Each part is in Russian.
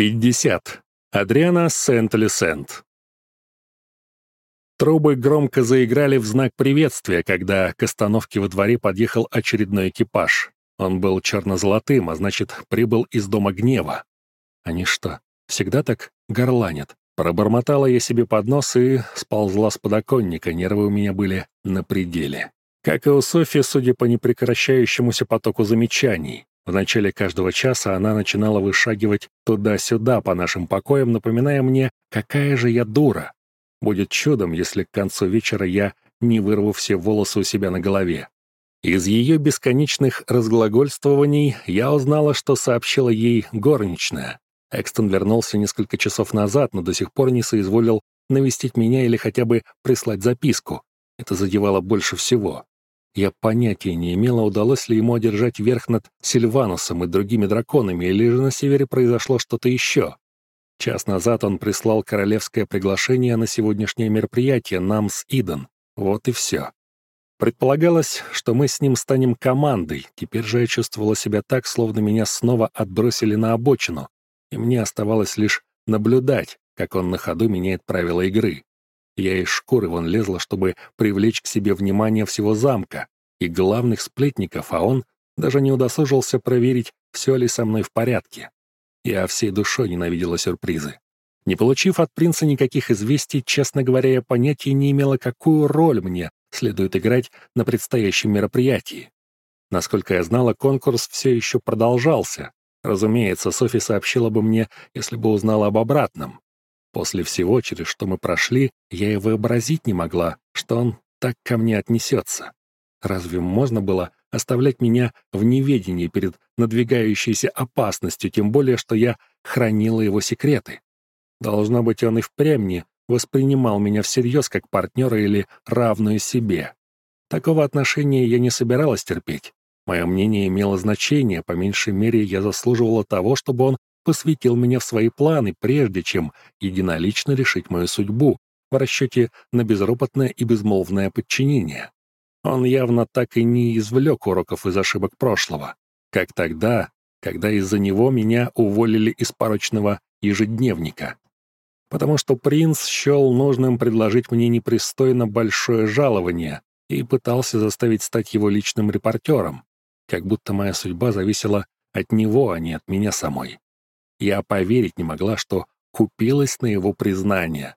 50. Адриана Сент-Люсент. Трубы громко заиграли в знак приветствия, когда к остановке во дворе подъехал очередной экипаж. Он был черно-золотым, а значит, прибыл из Дома Гнева. Они что, всегда так горланят? Пробормотала я себе под нос и сползла с подоконника, нервы у меня были на пределе. Как и у Софи, судя по непрекращающемуся потоку замечаний. В начале каждого часа она начинала вышагивать туда-сюда по нашим покоям, напоминая мне, какая же я дура. Будет чудом, если к концу вечера я не вырву все волосы у себя на голове. Из ее бесконечных разглагольствований я узнала, что сообщила ей горничная. Экстон вернулся несколько часов назад, но до сих пор не соизволил навестить меня или хотя бы прислать записку. Это задевало больше всего. Я понятия не имела, удалось ли ему одержать верх над Сильванусом и другими драконами, или же на севере произошло что-то еще. Час назад он прислал королевское приглашение на сегодняшнее мероприятие нам с Иден. Вот и все. Предполагалось, что мы с ним станем командой, теперь же я чувствовала себя так, словно меня снова отбросили на обочину, и мне оставалось лишь наблюдать, как он на ходу меняет правила игры. Я из шкуры вон лезла, чтобы привлечь к себе внимание всего замка и главных сплетников, а он даже не удосужился проверить, все ли со мной в порядке. Я всей душой ненавидела сюрпризы. Не получив от принца никаких известий, честно говоря, я понятия не имела, какую роль мне следует играть на предстоящем мероприятии. Насколько я знала, конкурс все еще продолжался. Разумеется, Софи сообщила бы мне, если бы узнала об обратном. После всего, через что мы прошли, я и вообразить не могла, что он так ко мне отнесется. Разве можно было оставлять меня в неведении перед надвигающейся опасностью, тем более, что я хранила его секреты? Должно быть, он и впрямь не воспринимал меня всерьез как партнера или равную себе. Такого отношения я не собиралась терпеть. Мое мнение имело значение, по меньшей мере я заслуживала того, чтобы он посвятил меня в свои планы, прежде чем единолично решить мою судьбу в расчете на безропотное и безмолвное подчинение. Он явно так и не извлек уроков из ошибок прошлого, как тогда, когда из-за него меня уволили из порочного ежедневника. Потому что принц счел нужным предложить мне непристойно большое жалование и пытался заставить стать его личным репортером, как будто моя судьба зависела от него, а не от меня самой. Я поверить не могла, что купилась на его признание.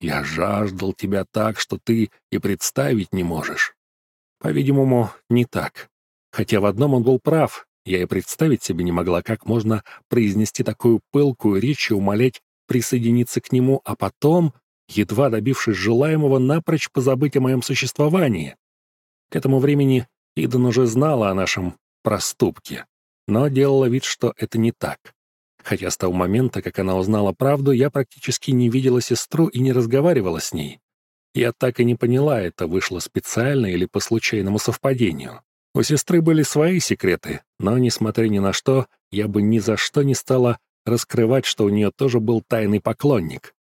Я жаждал тебя так, что ты и представить не можешь. По-видимому, не так. Хотя в одном он был прав, я и представить себе не могла, как можно произнести такую пылкую речь и умолять присоединиться к нему, а потом, едва добившись желаемого, напрочь позабыть о моем существовании. К этому времени Идан уже знала о нашем проступке, но делала вид, что это не так. Хотя с того момента, как она узнала правду, я практически не видела сестру и не разговаривала с ней. Я так и не поняла, это вышло специально или по случайному совпадению. У сестры были свои секреты, но, несмотря ни на что, я бы ни за что не стала раскрывать, что у нее тоже был тайный поклонник.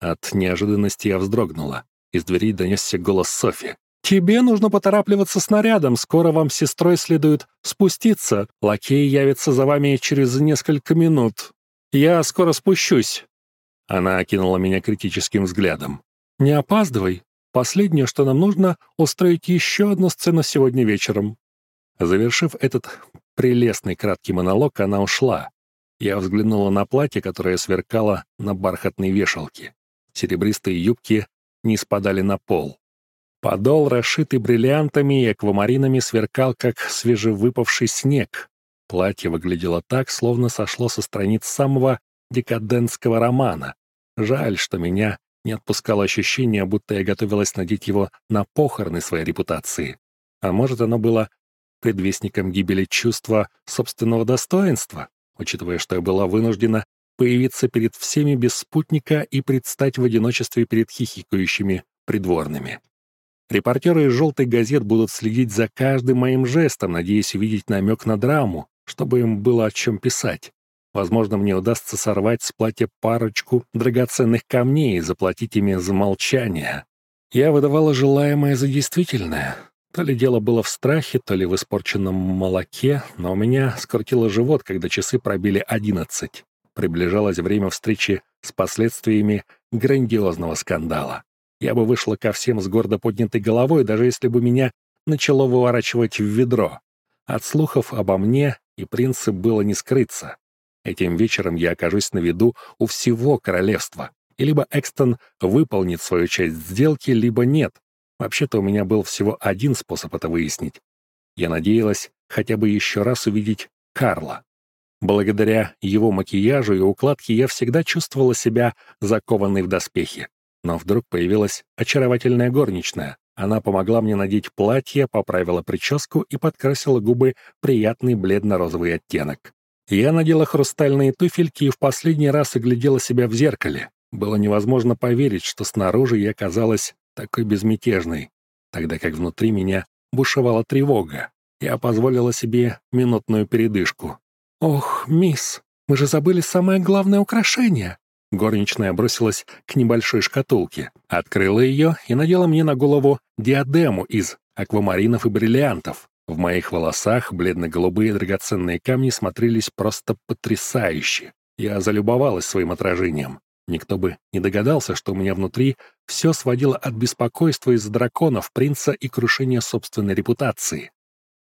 От неожиданности я вздрогнула. Из дверей донесся голос Софи. «Тебе нужно поторапливаться снарядом, скоро вам с сестрой следует спуститься. Лакей явится за вами через несколько минут. Я скоро спущусь». Она окинула меня критическим взглядом. «Не опаздывай. Последнее, что нам нужно, устроить еще одну сцену сегодня вечером». Завершив этот прелестный краткий монолог, она ушла. Я взглянула на платье, которое сверкало на бархатной вешалке. Серебристые юбки не спадали на пол. Подол, расшитый бриллиантами и аквамаринами, сверкал, как свежевыпавший снег. Платье выглядело так, словно сошло со страниц самого декадентского романа. Жаль, что меня не отпускало ощущение, будто я готовилась надеть его на похороны своей репутации. А может, оно было предвестником гибели чувства собственного достоинства, учитывая, что я была вынуждена появиться перед всеми без спутника и предстать в одиночестве перед хихикающими придворными. Репортеры из «желтой газет» будут следить за каждым моим жестом, надеясь увидеть намек на драму, чтобы им было о чем писать. Возможно, мне удастся сорвать с платья парочку драгоценных камней и заплатить ими за молчание. Я выдавала желаемое за действительное. То ли дело было в страхе, то ли в испорченном молоке, но у меня скрутило живот, когда часы пробили одиннадцать. приближалось время встречи с последствиями грандиозного скандала. Я бы вышла ко всем с гордо поднятой головой, даже если бы меня начало выворачивать в ведро. От слухов обо мне и принце было не скрыться. Этим вечером я окажусь на виду у всего королевства. И либо Экстон выполнит свою часть сделки, либо нет. Вообще-то у меня был всего один способ это выяснить. Я надеялась хотя бы еще раз увидеть Карла. Благодаря его макияжу и укладке я всегда чувствовала себя закованной в доспехи. Но вдруг появилась очаровательная горничная. Она помогла мне надеть платье, поправила прическу и подкрасила губы приятный бледно-розовый оттенок. Я надела хрустальные туфельки и в последний раз оглядела себя в зеркале. Было невозможно поверить, что снаружи я казалась такой безмятежной, тогда как внутри меня бушевала тревога. Я позволила себе минутную передышку. «Ох, мисс, мы же забыли самое главное украшение!» Горничная бросилась к небольшой шкатулке, открыла ее и надела мне на голову диадему из аквамаринов и бриллиантов. В моих волосах бледно-голубые драгоценные камни смотрелись просто потрясающе. Я залюбовалась своим отражением. Никто бы не догадался, что у меня внутри все сводило от беспокойства из-за драконов, принца и крушения собственной репутации.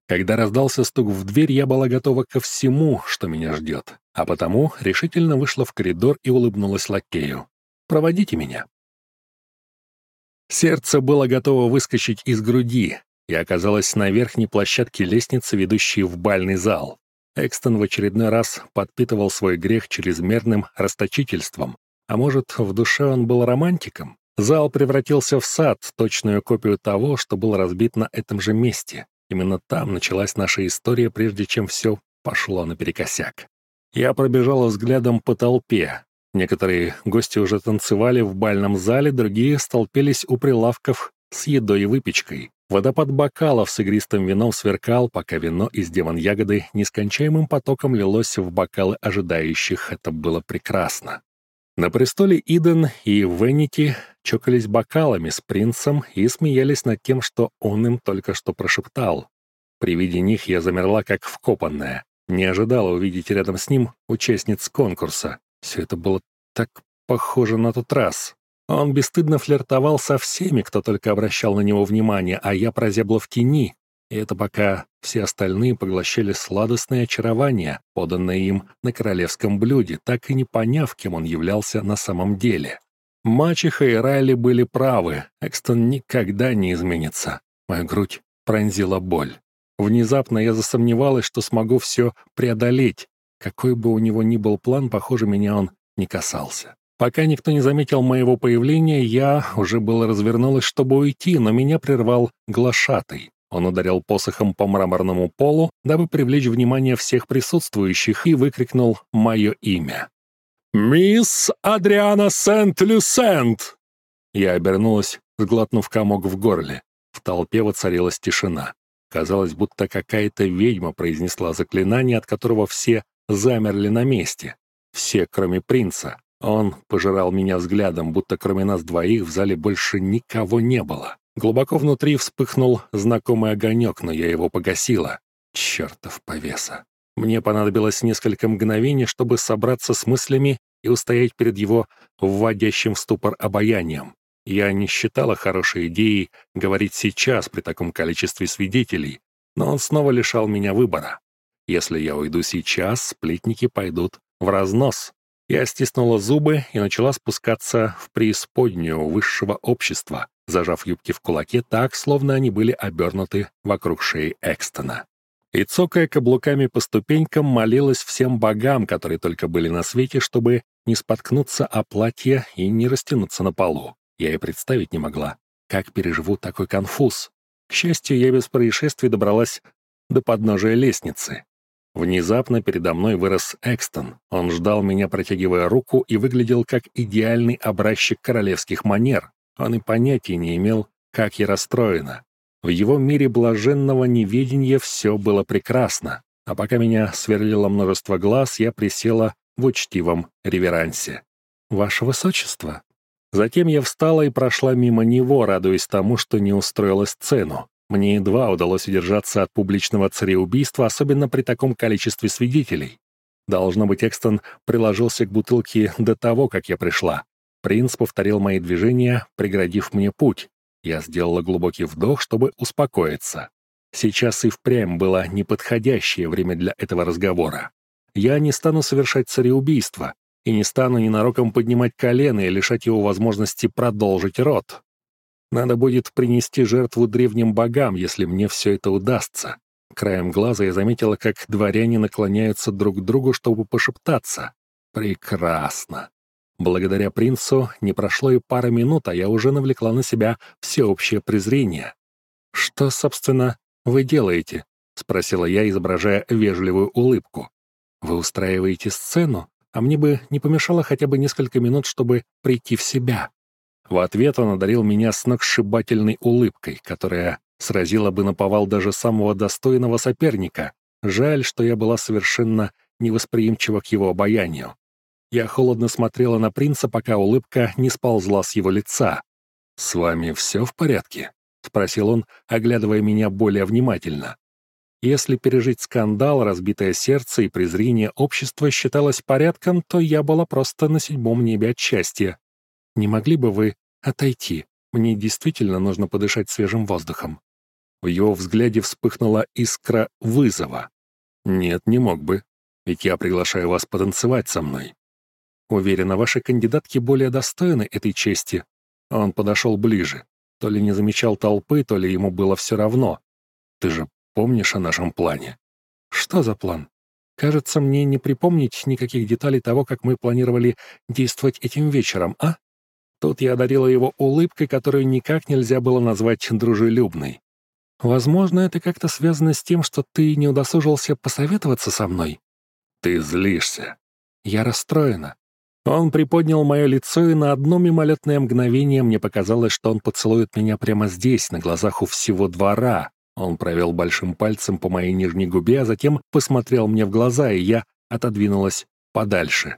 Когда раздался стук в дверь, я была готова ко всему, что меня ждет, а потому решительно вышла в коридор и улыбнулась лакею. «Проводите меня». Сердце было готово выскочить из груди и оказалось на верхней площадке лестницы, ведущей в бальный зал. Экстон в очередной раз подпитывал свой грех чрезмерным расточительством, а может, в душе он был романтиком? Зал превратился в сад, точную копию того, что был разбит на этом же месте. Именно там началась наша история, прежде чем все пошло наперекосяк. Я пробежал взглядом по толпе. Некоторые гости уже танцевали в бальном зале, другие столпились у прилавков с едой и выпечкой. Водопад бокалов с игристым вином сверкал, пока вино из демон-ягоды нескончаемым потоком лилось в бокалы ожидающих. Это было прекрасно. На престоле Иден и Венити чокались бокалами с принцем и смеялись над тем, что он им только что прошептал. При виде них я замерла как вкопанная. Не ожидала увидеть рядом с ним участниц конкурса. Все это было так похоже на тот раз. Он бесстыдно флиртовал со всеми, кто только обращал на него внимание, а я прозябла в тени. И это пока все остальные поглощали сладостное очарование, поданное им на королевском блюде, так и не поняв, кем он являлся на самом деле. Мачеха и Райли были правы, Экстон никогда не изменится. Моя грудь пронзила боль. Внезапно я засомневалась, что смогу все преодолеть. Какой бы у него ни был план, похоже, меня он не касался. Пока никто не заметил моего появления, я уже было развернулась, чтобы уйти, но меня прервал глашатый. Он ударил посохом по мраморному полу, дабы привлечь внимание всех присутствующих, и выкрикнул мое имя. «Мисс Адриана Сент-Люсент!» Я обернулась, сглотнув комок в горле. В толпе воцарилась тишина. Казалось, будто какая-то ведьма произнесла заклинание, от которого все замерли на месте. Все, кроме принца. Он пожирал меня взглядом, будто кроме нас двоих в зале больше никого не было. Глубоко внутри вспыхнул знакомый огонек, но я его погасила. Чертов повеса. Мне понадобилось несколько мгновений, чтобы собраться с мыслями и устоять перед его вводящим в ступор обаянием. Я не считала хорошей идеей говорить сейчас при таком количестве свидетелей, но он снова лишал меня выбора. Если я уйду сейчас, сплетники пойдут в разнос. Я стиснула зубы и начала спускаться в преисподнюю высшего общества, зажав юбки в кулаке так, словно они были обернуты вокруг шеи Экстона и, цокая каблуками по ступенькам, молилась всем богам, которые только были на свете, чтобы не споткнуться о платье и не растянуться на полу. Я и представить не могла, как переживу такой конфуз. К счастью, я без происшествий добралась до подножия лестницы. Внезапно передо мной вырос Экстон. Он ждал меня, протягивая руку, и выглядел как идеальный образчик королевских манер. Он и понятия не имел, как я расстроена. В его мире блаженного неведения все было прекрасно, а пока меня сверлило множество глаз, я присела в учтивом реверансе. «Ваше Высочество!» Затем я встала и прошла мимо него, радуясь тому, что не устроила сцену. Мне едва удалось удержаться от публичного цареубийства, особенно при таком количестве свидетелей. Должно быть, Экстон приложился к бутылке до того, как я пришла. Принц повторил мои движения, преградив мне путь. Я сделала глубокий вдох, чтобы успокоиться. Сейчас и впрямь было неподходящее время для этого разговора. Я не стану совершать цареубийство и не стану ненароком поднимать колено и лишать его возможности продолжить род. Надо будет принести жертву древним богам, если мне все это удастся. Краем глаза я заметила, как дворяне наклоняются друг к другу, чтобы пошептаться. Прекрасно. Благодаря принцу не прошло и пара минут, а я уже навлекла на себя всеобщее презрение. «Что, собственно, вы делаете?» — спросила я, изображая вежливую улыбку. «Вы устраиваете сцену, а мне бы не помешало хотя бы несколько минут, чтобы прийти в себя». В ответ он одарил меня сногсшибательной улыбкой, которая сразила бы на повал даже самого достойного соперника. Жаль, что я была совершенно невосприимчива к его обаянию. Я холодно смотрела на принца, пока улыбка не сползла с его лица. «С вами все в порядке?» — спросил он, оглядывая меня более внимательно. Если пережить скандал, разбитое сердце и презрение общества считалось порядком, то я была просто на седьмом небе от счастья. Не могли бы вы отойти? Мне действительно нужно подышать свежим воздухом». В его взгляде вспыхнула искра вызова. «Нет, не мог бы, ведь я приглашаю вас потанцевать со мной. Уверена, ваши кандидатки более достойны этой чести». Он подошел ближе. То ли не замечал толпы, то ли ему было все равно. «Ты же помнишь о нашем плане?» «Что за план?» «Кажется, мне не припомнить никаких деталей того, как мы планировали действовать этим вечером, а?» Тут я одарила его улыбкой, которую никак нельзя было назвать дружелюбной. «Возможно, это как-то связано с тем, что ты не удосужился посоветоваться со мной?» «Ты злишься». «Я расстроена». Он приподнял мое лицо, и на одно мимолетное мгновение мне показалось, что он поцелует меня прямо здесь, на глазах у всего двора. Он провел большим пальцем по моей нижней губе, а затем посмотрел мне в глаза, и я отодвинулась подальше.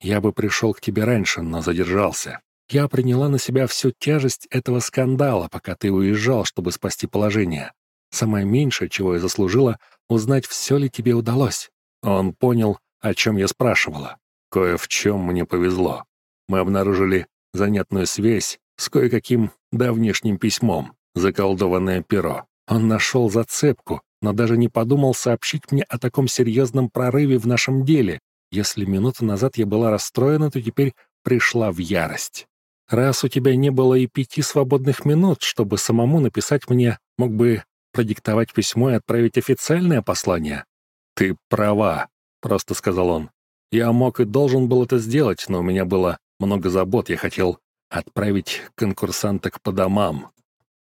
«Я бы пришел к тебе раньше, но задержался. Я приняла на себя всю тяжесть этого скандала, пока ты уезжал, чтобы спасти положение. Самое меньшее, чего я заслужила, узнать, все ли тебе удалось. Он понял, о чем я спрашивала. Кое в чем мне повезло. Мы обнаружили занятную связь с кое-каким давнешним письмом, заколдованное перо. Он нашел зацепку, но даже не подумал сообщить мне о таком серьезном прорыве в нашем деле. Если минуту назад я была расстроена, то теперь пришла в ярость. Раз у тебя не было и пяти свободных минут, чтобы самому написать мне, мог бы продиктовать письмо и отправить официальное послание? Ты права, просто сказал он. Я мог и должен был это сделать, но у меня было много забот. Я хотел отправить конкурсанток по домам.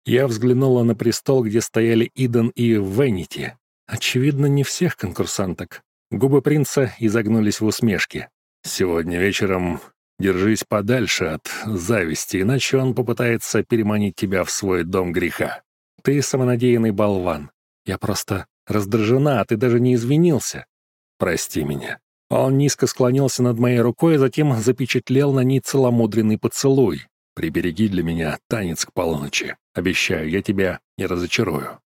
Я взглянула на престол, где стояли Иден и Венити. Очевидно, не всех конкурсанток. Губы принца изогнулись в усмешке. «Сегодня вечером Держись подальше от зависти, иначе он попытается переманить тебя в свой дом греха. Ты самонадеянный болван. Я просто раздражена, а ты даже не извинился. Прости меня. Он низко склонился над моей рукой, а затем запечатлел на ней целомудренный поцелуй. Прибереги для меня танец к полуночи. Обещаю, я тебя не разочарую.